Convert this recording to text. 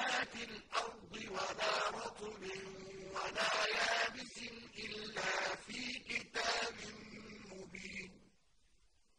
ما في الأرض ولا رطب ولا